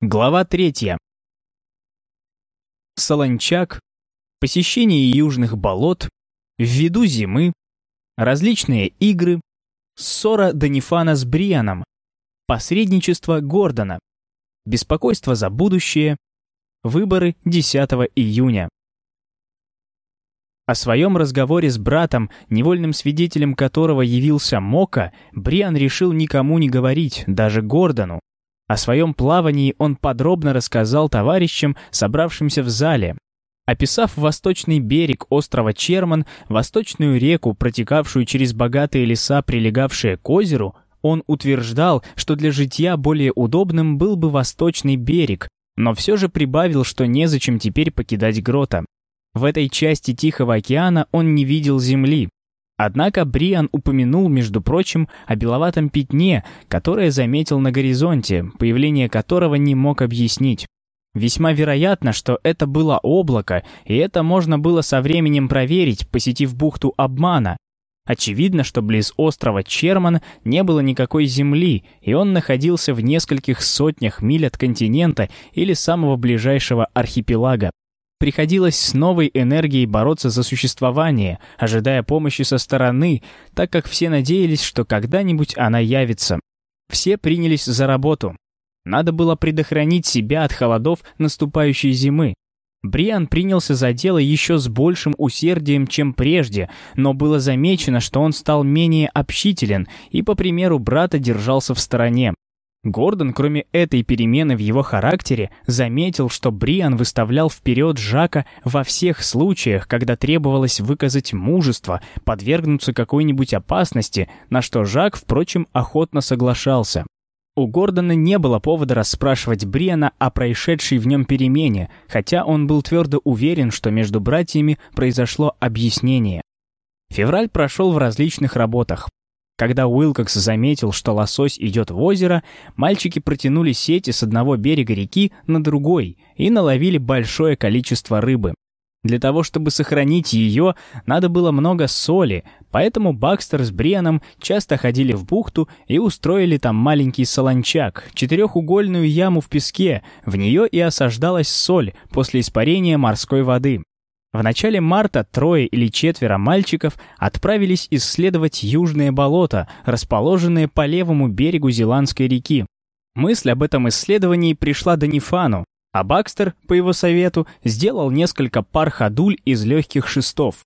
Глава третья. Солончак, посещение южных болот, в виду зимы, различные игры, ссора Данифана с Брианом, посредничество Гордона, беспокойство за будущее, выборы 10 июня. О своем разговоре с братом, невольным свидетелем которого явился Мока, Бриан решил никому не говорить, даже Гордону, о своем плавании он подробно рассказал товарищам, собравшимся в зале. Описав восточный берег острова Черман, восточную реку, протекавшую через богатые леса, прилегавшие к озеру, он утверждал, что для житья более удобным был бы восточный берег, но все же прибавил, что незачем теперь покидать грота. В этой части Тихого океана он не видел земли, Однако Бриан упомянул, между прочим, о беловатом пятне, которое заметил на горизонте, появление которого не мог объяснить. Весьма вероятно, что это было облако, и это можно было со временем проверить, посетив бухту обмана. Очевидно, что близ острова Черман не было никакой земли, и он находился в нескольких сотнях миль от континента или самого ближайшего архипелага. Приходилось с новой энергией бороться за существование, ожидая помощи со стороны, так как все надеялись, что когда-нибудь она явится. Все принялись за работу. Надо было предохранить себя от холодов наступающей зимы. Бриан принялся за дело еще с большим усердием, чем прежде, но было замечено, что он стал менее общителен и, по примеру брата, держался в стороне. Гордон, кроме этой перемены в его характере, заметил, что Бриан выставлял вперед Жака во всех случаях, когда требовалось выказать мужество, подвергнуться какой-нибудь опасности, на что Жак, впрочем, охотно соглашался. У Гордона не было повода расспрашивать Бриана о происшедшей в нем перемене, хотя он был твердо уверен, что между братьями произошло объяснение. Февраль прошел в различных работах. Когда Уилкокс заметил, что лосось идет в озеро, мальчики протянули сети с одного берега реки на другой и наловили большое количество рыбы. Для того, чтобы сохранить ее, надо было много соли, поэтому Бакстер с Брианом часто ходили в бухту и устроили там маленький солончак, четырехугольную яму в песке, в нее и осаждалась соль после испарения морской воды. В начале марта трое или четверо мальчиков отправились исследовать южные болота, расположенные по левому берегу Зеландской реки. Мысль об этом исследовании пришла до Нифану, а Бакстер, по его совету, сделал несколько пар ходуль из легких шестов.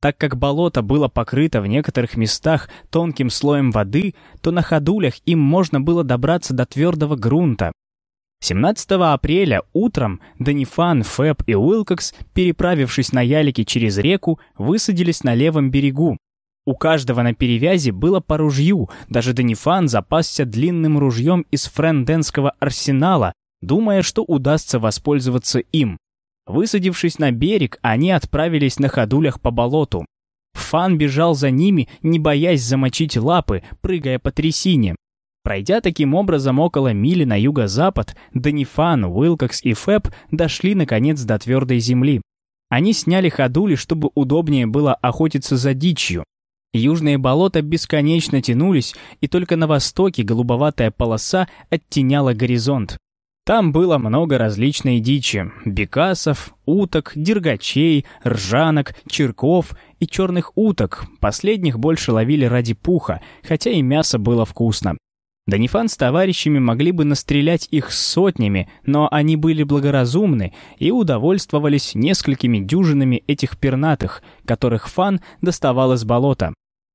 Так как болото было покрыто в некоторых местах тонким слоем воды, то на ходулях им можно было добраться до твердого грунта, 17 апреля утром Данифан, Фэб и Уилкокс, переправившись на ялике через реку, высадились на левом берегу. У каждого на перевязи было по ружью, даже Данифан запасся длинным ружьем из френденского арсенала, думая, что удастся воспользоваться им. Высадившись на берег, они отправились на ходулях по болоту. Фан бежал за ними, не боясь замочить лапы, прыгая по трясине. Пройдя таким образом около мили на юго-запад, Данифан, Уилкокс и Фэб дошли наконец до твердой земли. Они сняли ходули, чтобы удобнее было охотиться за дичью. Южные болота бесконечно тянулись, и только на востоке голубоватая полоса оттеняла горизонт. Там было много различной дичи – бекасов, уток, дергачей, ржанок, черков и черных уток. Последних больше ловили ради пуха, хотя и мясо было вкусно. Данифан с товарищами могли бы настрелять их сотнями, но они были благоразумны и удовольствовались несколькими дюжинами этих пернатых, которых Фан доставал из болота.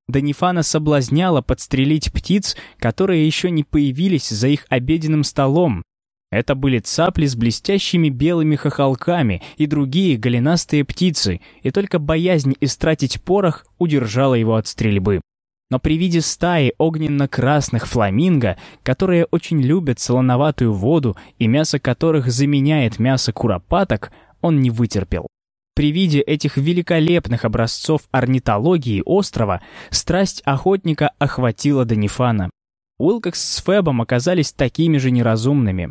Данифана соблазняла подстрелить птиц, которые еще не появились за их обеденным столом. Это были цапли с блестящими белыми хохолками и другие голенастые птицы, и только боязнь истратить порох удержала его от стрельбы но при виде стаи огненно-красных фламинго, которые очень любят солоноватую воду и мясо которых заменяет мясо куропаток, он не вытерпел. При виде этих великолепных образцов орнитологии острова страсть охотника охватила Данифана. Уилкокс с Фебом оказались такими же неразумными.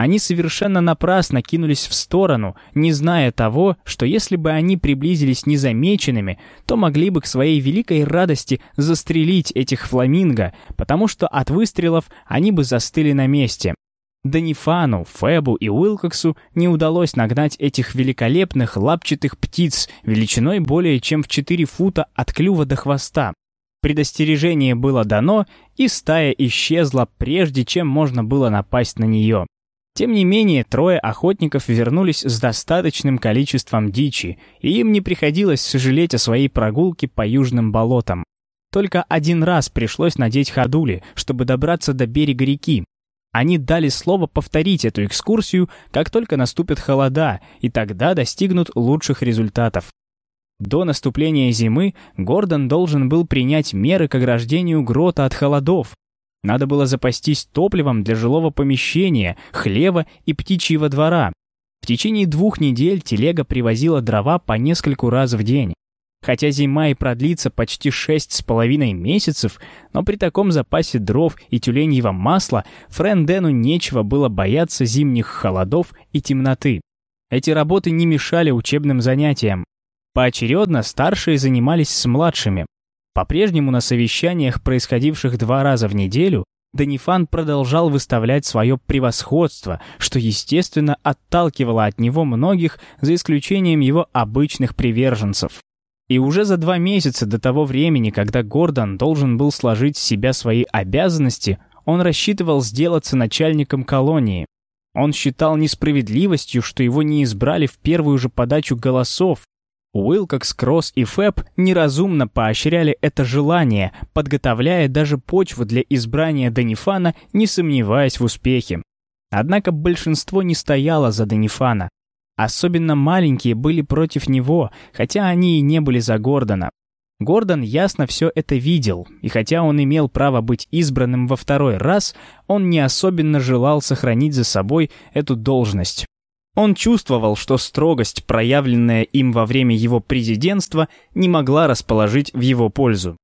Они совершенно напрасно кинулись в сторону, не зная того, что если бы они приблизились незамеченными, то могли бы к своей великой радости застрелить этих фламинго, потому что от выстрелов они бы застыли на месте. Данифану, Фебу и Уилкоксу не удалось нагнать этих великолепных лапчатых птиц величиной более чем в 4 фута от клюва до хвоста. Предостережение было дано, и стая исчезла, прежде чем можно было напасть на нее. Тем не менее, трое охотников вернулись с достаточным количеством дичи, и им не приходилось сожалеть о своей прогулке по южным болотам. Только один раз пришлось надеть ходули, чтобы добраться до берега реки, они дали слово повторить эту экскурсию, как только наступят холода, и тогда достигнут лучших результатов. До наступления зимы Гордон должен был принять меры к ограждению грота от холодов. Надо было запастись топливом для жилого помещения, хлева и птичьего двора. В течение двух недель телега привозила дрова по нескольку раз в день. Хотя зима и продлится почти шесть с половиной месяцев, но при таком запасе дров и тюленьего масла Френдену нечего было бояться зимних холодов и темноты. Эти работы не мешали учебным занятиям. Поочередно старшие занимались с младшими. По-прежнему на совещаниях, происходивших два раза в неделю, Данифан продолжал выставлять свое превосходство, что, естественно, отталкивало от него многих, за исключением его обычных приверженцев. И уже за два месяца до того времени, когда Гордон должен был сложить с себя свои обязанности, он рассчитывал сделаться начальником колонии. Он считал несправедливостью, что его не избрали в первую же подачу голосов. Уилкокс, Кросс и Фэб неразумно поощряли это желание, подготовляя даже почву для избрания Данифана, не сомневаясь в успехе. Однако большинство не стояло за Данифана. Особенно маленькие были против него, хотя они и не были за Гордона. Гордон ясно все это видел, и хотя он имел право быть избранным во второй раз, он не особенно желал сохранить за собой эту должность. Он чувствовал, что строгость, проявленная им во время его президентства, не могла расположить в его пользу.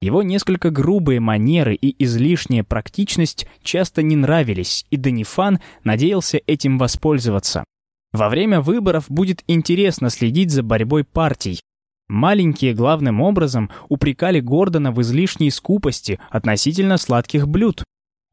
Его несколько грубые манеры и излишняя практичность часто не нравились, и Данифан надеялся этим воспользоваться. Во время выборов будет интересно следить за борьбой партий. Маленькие главным образом упрекали Гордона в излишней скупости относительно сладких блюд.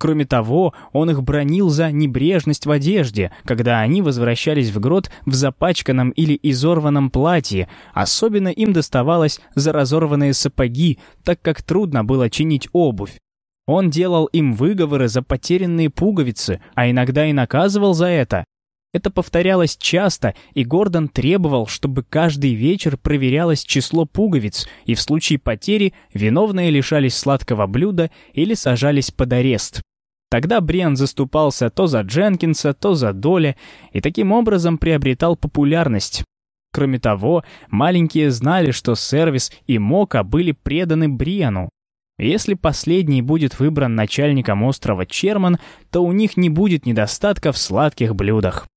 Кроме того, он их бронил за небрежность в одежде, когда они возвращались в грот в запачканном или изорванном платье, особенно им доставалось за разорванные сапоги, так как трудно было чинить обувь. Он делал им выговоры за потерянные пуговицы, а иногда и наказывал за это, это повторялось часто, и Гордон требовал, чтобы каждый вечер проверялось число пуговиц, и в случае потери виновные лишались сладкого блюда или сажались под арест. Тогда Бриан заступался то за Дженкинса, то за Доля, и таким образом приобретал популярность. Кроме того, маленькие знали, что сервис и Мока были преданы Бриану. Если последний будет выбран начальником острова Черман, то у них не будет недостатка в сладких блюдах.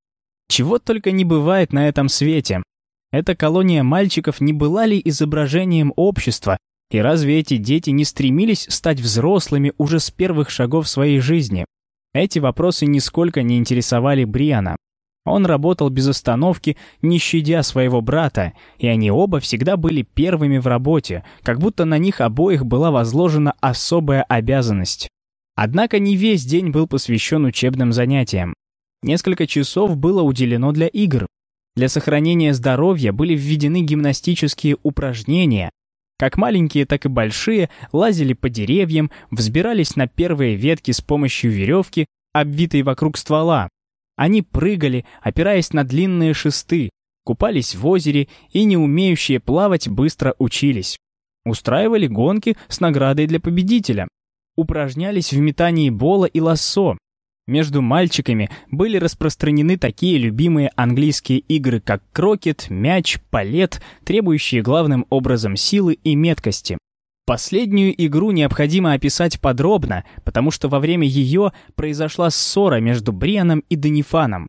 Чего только не бывает на этом свете. Эта колония мальчиков не была ли изображением общества, и разве эти дети не стремились стать взрослыми уже с первых шагов своей жизни? Эти вопросы нисколько не интересовали Бриана. Он работал без остановки, не щадя своего брата, и они оба всегда были первыми в работе, как будто на них обоих была возложена особая обязанность. Однако не весь день был посвящен учебным занятиям. Несколько часов было уделено для игр. Для сохранения здоровья были введены гимнастические упражнения. Как маленькие, так и большие лазили по деревьям, взбирались на первые ветки с помощью веревки, обвитой вокруг ствола. Они прыгали, опираясь на длинные шесты, купались в озере и, не умеющие плавать, быстро учились. Устраивали гонки с наградой для победителя. Упражнялись в метании бола и лассо, между мальчиками были распространены такие любимые английские игры, как крокет, мяч, палет, требующие главным образом силы и меткости. Последнюю игру необходимо описать подробно, потому что во время ее произошла ссора между Брианом и Данифаном.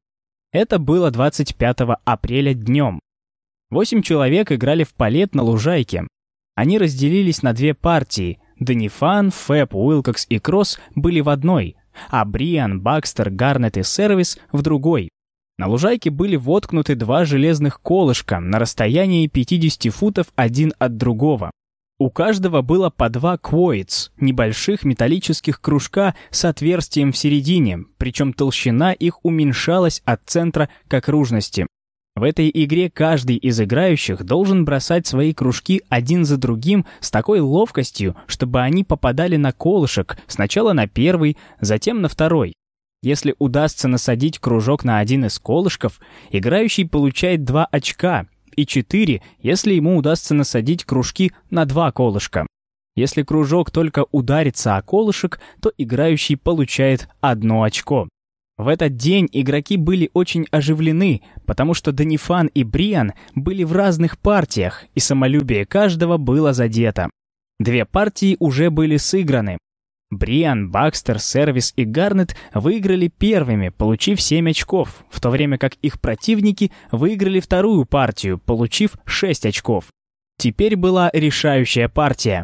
Это было 25 апреля днем. Восемь человек играли в палет на лужайке. Они разделились на две партии. Данифан, Фэб, Уилкокс и Кросс были в одной – а Бриан, Бакстер, Гарнет и Сервис в другой. На лужайке были воткнуты два железных колышка на расстоянии 50 футов один от другого. У каждого было по два квоиц, небольших металлических кружка с отверстием в середине, причем толщина их уменьшалась от центра к окружности. В этой игре каждый из играющих должен бросать свои кружки один за другим с такой ловкостью, чтобы они попадали на колышек, сначала на первый, затем на второй. Если удастся насадить кружок на один из колышков, играющий получает 2 очка, и 4, если ему удастся насадить кружки на два колышка. Если кружок только ударится о колышек, то играющий получает одно очко. В этот день игроки были очень оживлены, потому что Данифан и Бриан были в разных партиях, и самолюбие каждого было задето. Две партии уже были сыграны. Бриан, Бакстер, Сервис и Гарнет выиграли первыми, получив 7 очков, в то время как их противники выиграли вторую партию, получив 6 очков. Теперь была решающая партия.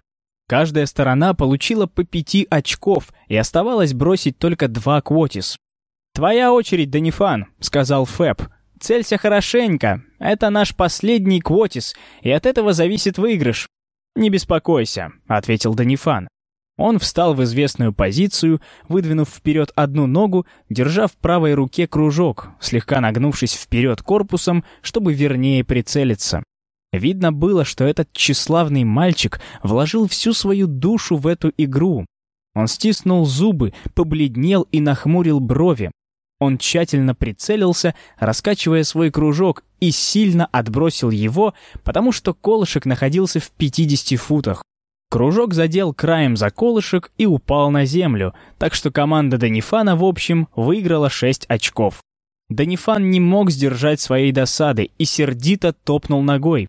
Каждая сторона получила по 5 очков, и оставалось бросить только два квотис. «Твоя очередь, Данифан», — сказал Фэб. «Целься хорошенько. Это наш последний квотис, и от этого зависит выигрыш». «Не беспокойся», — ответил Данифан. Он встал в известную позицию, выдвинув вперед одну ногу, держа в правой руке кружок, слегка нагнувшись вперед корпусом, чтобы вернее прицелиться. Видно было, что этот тщеславный мальчик вложил всю свою душу в эту игру. Он стиснул зубы, побледнел и нахмурил брови. Он тщательно прицелился, раскачивая свой кружок, и сильно отбросил его, потому что колышек находился в 50 футах. Кружок задел краем за колышек и упал на землю, так что команда Данифана в общем выиграла 6 очков. Данифан не мог сдержать своей досады и сердито топнул ногой.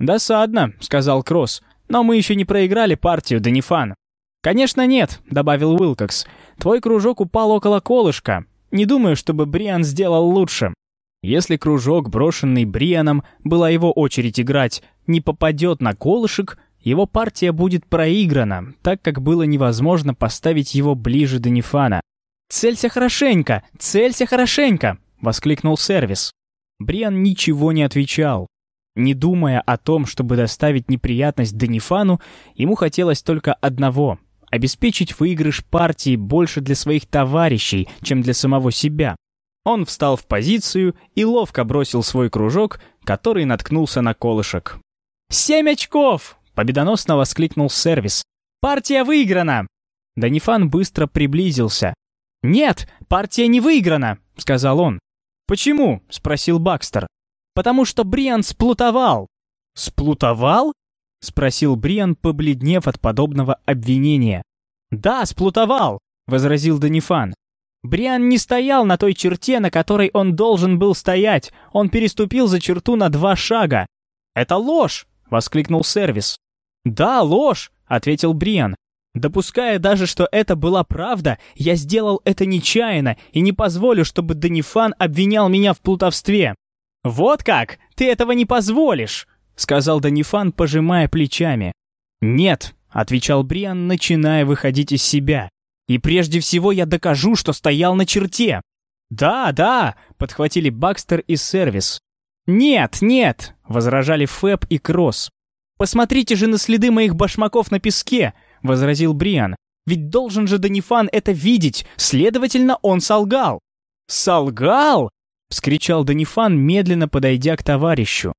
«Досадно», — сказал Кросс, — «но мы еще не проиграли партию, Данифан». «Конечно нет», — добавил Уилкокс. «Твой кружок упал около колышка. Не думаю, чтобы Бриан сделал лучше. Если кружок, брошенный Брианом, была его очередь играть, не попадет на колышек, его партия будет проиграна, так как было невозможно поставить его ближе до Нефана. «Целься хорошенько! Целься хорошенько!» — воскликнул сервис. Бриан ничего не отвечал. Не думая о том, чтобы доставить неприятность Данифану, ему хотелось только одного обеспечить выигрыш партии больше для своих товарищей, чем для самого себя. Он встал в позицию и ловко бросил свой кружок, который наткнулся на колышек. «Семь очков!» — победоносно воскликнул сервис. «Партия выиграна!» Данифан быстро приблизился. «Нет, партия не выиграна!» — сказал он. «Почему?» — спросил Бакстер. «Потому что Бриан сплутовал». «Сплутовал?» — спросил Бриан, побледнев от подобного обвинения. «Да, сплутовал», — возразил Данифан. Бриан не стоял на той черте, на которой он должен был стоять. Он переступил за черту на два шага. «Это ложь!» — воскликнул сервис. «Да, ложь!» — ответил Бриан. «Допуская даже, что это была правда, я сделал это нечаянно и не позволю, чтобы Данифан обвинял меня в плутовстве». «Вот как! Ты этого не позволишь!» — сказал Данифан, пожимая плечами. «Нет», — отвечал Бриан, начиная выходить из себя. «И прежде всего я докажу, что стоял на черте». «Да, да», — подхватили Бакстер и Сервис. «Нет, нет», — возражали Фэб и Кросс. «Посмотрите же на следы моих башмаков на песке», — возразил Бриан. «Ведь должен же Данифан это видеть, следовательно, он солгал». «Солгал?» — вскричал Данифан, медленно подойдя к товарищу.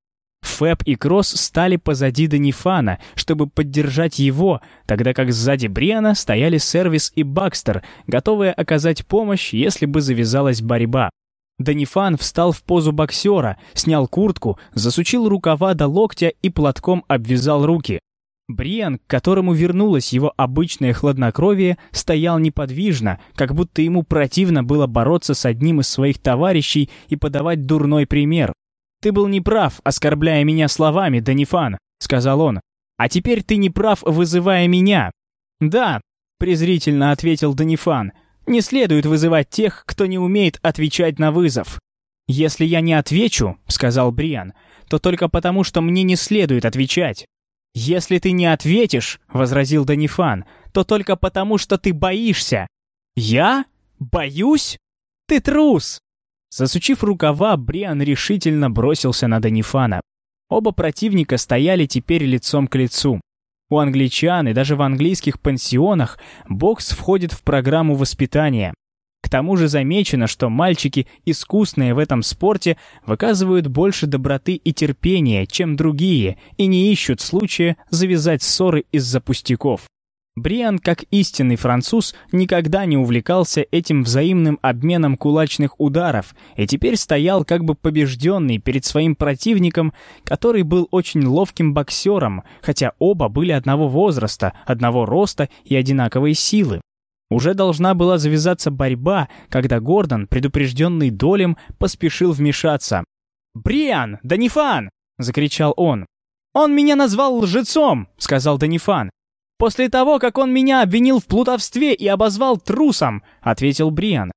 Фэб и Кросс стали позади Данифана, чтобы поддержать его, тогда как сзади Бриана стояли Сервис и Бакстер, готовые оказать помощь, если бы завязалась борьба. Данифан встал в позу боксера, снял куртку, засучил рукава до локтя и платком обвязал руки. Бриан, к которому вернулось его обычное хладнокровие, стоял неподвижно, как будто ему противно было бороться с одним из своих товарищей и подавать дурной пример. «Ты был неправ, оскорбляя меня словами, Данифан», — сказал он. «А теперь ты не прав, вызывая меня». «Да», — презрительно ответил Данифан, — «не следует вызывать тех, кто не умеет отвечать на вызов». «Если я не отвечу», — сказал Бриан, — «то только потому, что мне не следует отвечать». «Если ты не ответишь», — возразил Данифан, — «то только потому, что ты боишься». «Я? Боюсь? Ты трус!» Засучив рукава, Бриан решительно бросился на Данифана. Оба противника стояли теперь лицом к лицу. У англичан и даже в английских пансионах бокс входит в программу воспитания. К тому же замечено, что мальчики, искусные в этом спорте, выказывают больше доброты и терпения, чем другие, и не ищут случая завязать ссоры из-за пустяков. Бриан, как истинный француз, никогда не увлекался этим взаимным обменом кулачных ударов и теперь стоял как бы побежденный перед своим противником, который был очень ловким боксером, хотя оба были одного возраста, одного роста и одинаковой силы. Уже должна была завязаться борьба, когда Гордон, предупрежденный долем, поспешил вмешаться. «Бриан! Данифан!» — закричал он. «Он меня назвал лжецом!» — сказал Данифан. «После того, как он меня обвинил в плутовстве и обозвал трусом», — ответил Бриан.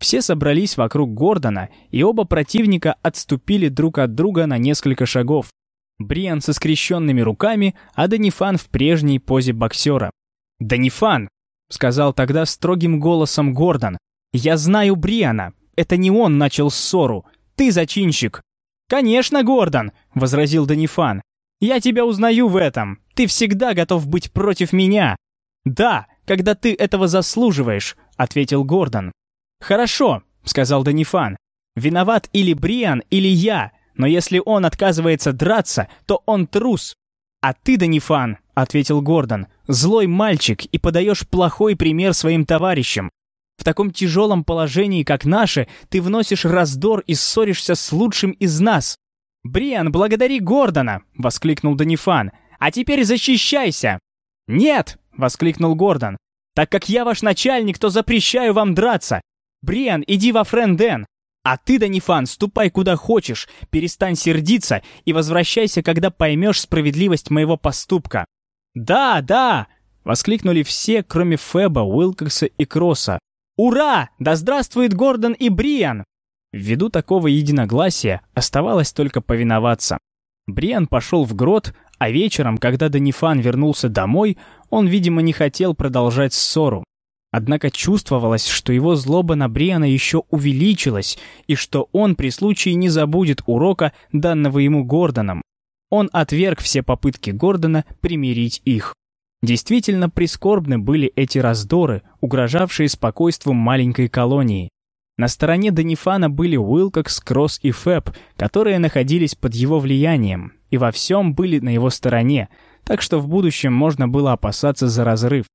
Все собрались вокруг Гордона, и оба противника отступили друг от друга на несколько шагов. Бриан со скрещенными руками, а Данифан в прежней позе боксера. «Данифан!» — сказал тогда строгим голосом Гордон. «Я знаю Бриана. Это не он начал ссору. Ты зачинщик». «Конечно, Гордон!» — возразил Данифан. «Я тебя узнаю в этом. Ты всегда готов быть против меня!» «Да, когда ты этого заслуживаешь», — ответил Гордон. «Хорошо», — сказал Данифан. «Виноват или Бриан, или я, но если он отказывается драться, то он трус». «А ты, Данифан», — ответил Гордон, — «злой мальчик и подаешь плохой пример своим товарищам. В таком тяжелом положении, как наше, ты вносишь раздор и ссоришься с лучшим из нас». «Бриан, благодари Гордона!» — воскликнул Данифан. А теперь защищайся!» «Нет!» — воскликнул Гордон. «Так как я ваш начальник, то запрещаю вам драться! Бриан, иди во Френден! А ты, Данифан, ступай куда хочешь, перестань сердиться и возвращайся, когда поймешь справедливость моего поступка!» «Да, да!» — воскликнули все, кроме Феба, Уилкокса и Кросса. «Ура! Да здравствует Гордон и Бриан!» Ввиду такого единогласия оставалось только повиноваться. Бриан пошел в грот, а вечером, когда Данифан вернулся домой, он, видимо, не хотел продолжать ссору. Однако чувствовалось, что его злоба на Бриана еще увеличилась, и что он при случае не забудет урока, данного ему Гордоном. Он отверг все попытки Гордона примирить их. Действительно прискорбны были эти раздоры, угрожавшие спокойству маленькой колонии. На стороне Данифана были Уилкокс, Кросс и Фэб, которые находились под его влиянием и во всем были на его стороне, так что в будущем можно было опасаться за разрыв.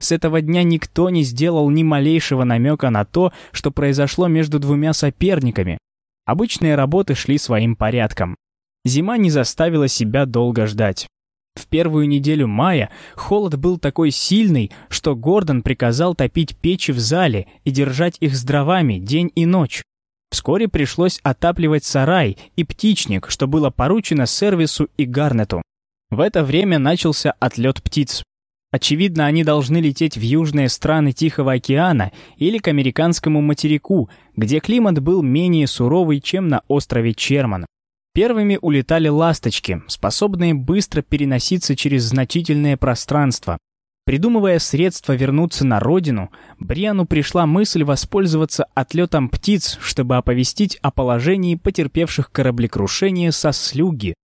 С этого дня никто не сделал ни малейшего намека на то, что произошло между двумя соперниками. Обычные работы шли своим порядком. Зима не заставила себя долго ждать. В первую неделю мая холод был такой сильный, что Гордон приказал топить печи в зале и держать их с дровами день и ночь. Вскоре пришлось отапливать сарай и птичник, что было поручено сервису и Гарнету. В это время начался отлет птиц. Очевидно, они должны лететь в южные страны Тихого океана или к американскому материку, где климат был менее суровый, чем на острове Черман. Первыми улетали ласточки, способные быстро переноситься через значительное пространство. Придумывая средства вернуться на родину, Бриану пришла мысль воспользоваться отлетом птиц, чтобы оповестить о положении потерпевших кораблекрушение со слюги.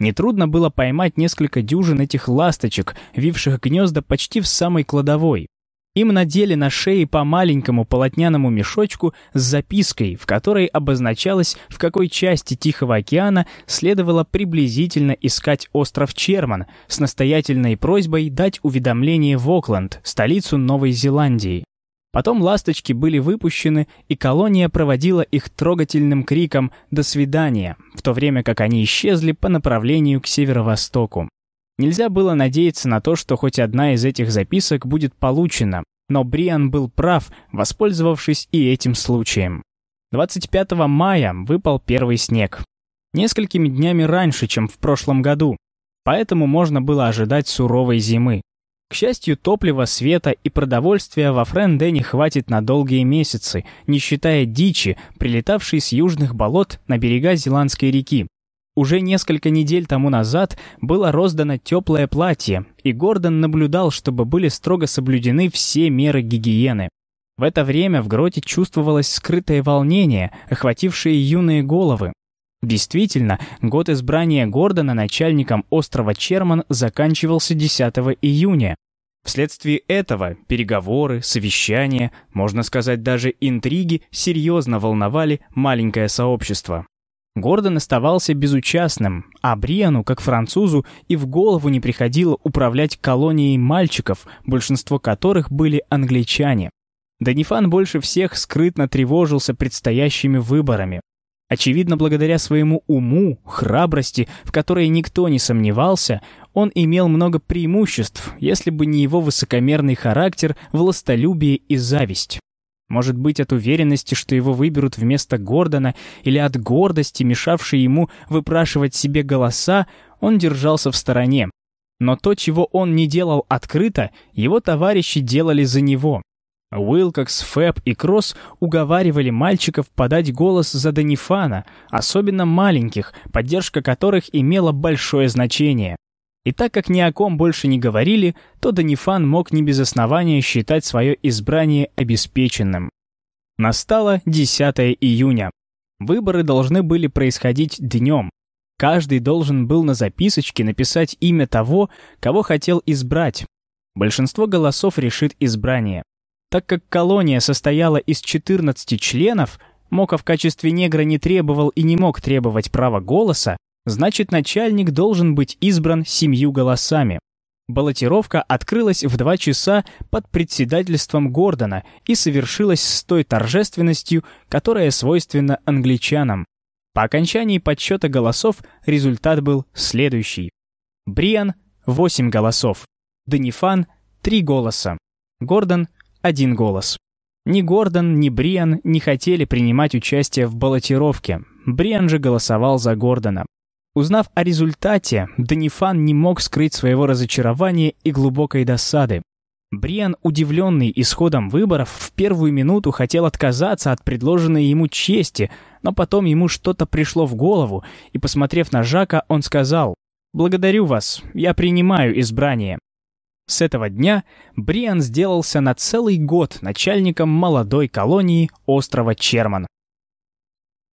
Нетрудно было поймать несколько дюжин этих ласточек, вивших гнезда почти в самой кладовой. Им надели на шеи по маленькому полотняному мешочку с запиской, в которой обозначалось, в какой части Тихого океана следовало приблизительно искать остров Черман, с настоятельной просьбой дать уведомление в Окленд, столицу Новой Зеландии. Потом ласточки были выпущены, и колония проводила их трогательным криком «До свидания», в то время как они исчезли по направлению к северо-востоку. Нельзя было надеяться на то, что хоть одна из этих записок будет получена, но Бриан был прав, воспользовавшись и этим случаем. 25 мая выпал первый снег. Несколькими днями раньше, чем в прошлом году. Поэтому можно было ожидать суровой зимы. К счастью, топлива, света и продовольствия во Френдене хватит на долгие месяцы, не считая дичи, прилетавшей с южных болот на берега Зеландской реки. Уже несколько недель тому назад было роздано теплое платье, и Гордон наблюдал, чтобы были строго соблюдены все меры гигиены. В это время в гроте чувствовалось скрытое волнение, охватившее юные головы. Действительно, год избрания Гордона начальником острова Черман заканчивался 10 июня. Вследствие этого переговоры, совещания, можно сказать даже интриги серьезно волновали маленькое сообщество. Гордон оставался безучастным, а Бриану, как французу, и в голову не приходило управлять колонией мальчиков, большинство которых были англичане. Данифан больше всех скрытно тревожился предстоящими выборами. Очевидно, благодаря своему уму, храбрости, в которой никто не сомневался, он имел много преимуществ, если бы не его высокомерный характер, властолюбие и зависть. Может быть, от уверенности, что его выберут вместо Гордона, или от гордости, мешавшей ему выпрашивать себе голоса, он держался в стороне. Но то, чего он не делал открыто, его товарищи делали за него. Уилкокс, Фэб и Кросс уговаривали мальчиков подать голос за Данифана, особенно маленьких, поддержка которых имела большое значение. И так как ни о ком больше не говорили, то Данифан мог не без основания считать свое избрание обеспеченным. Настало 10 июня. Выборы должны были происходить днем. Каждый должен был на записочке написать имя того, кого хотел избрать. Большинство голосов решит избрание. Так как колония состояла из 14 членов, Мока в качестве негра не требовал и не мог требовать права голоса, значит начальник должен быть избран семью голосами. Баллотировка открылась в два часа под председательством Гордона и совершилась с той торжественностью, которая свойственна англичанам. По окончании подсчета голосов результат был следующий. Бриан — 8 голосов, Данифан — 3 голоса, Гордон — 1 голос. Ни Гордон, ни Бриан не хотели принимать участие в баллотировке. Бриан же голосовал за Гордона. Узнав о результате, Данифан не мог скрыть своего разочарования и глубокой досады. Бриан, удивленный исходом выборов, в первую минуту хотел отказаться от предложенной ему чести, но потом ему что-то пришло в голову, и, посмотрев на Жака, он сказал «Благодарю вас, я принимаю избрание». С этого дня Бриан сделался на целый год начальником молодой колонии острова Черман.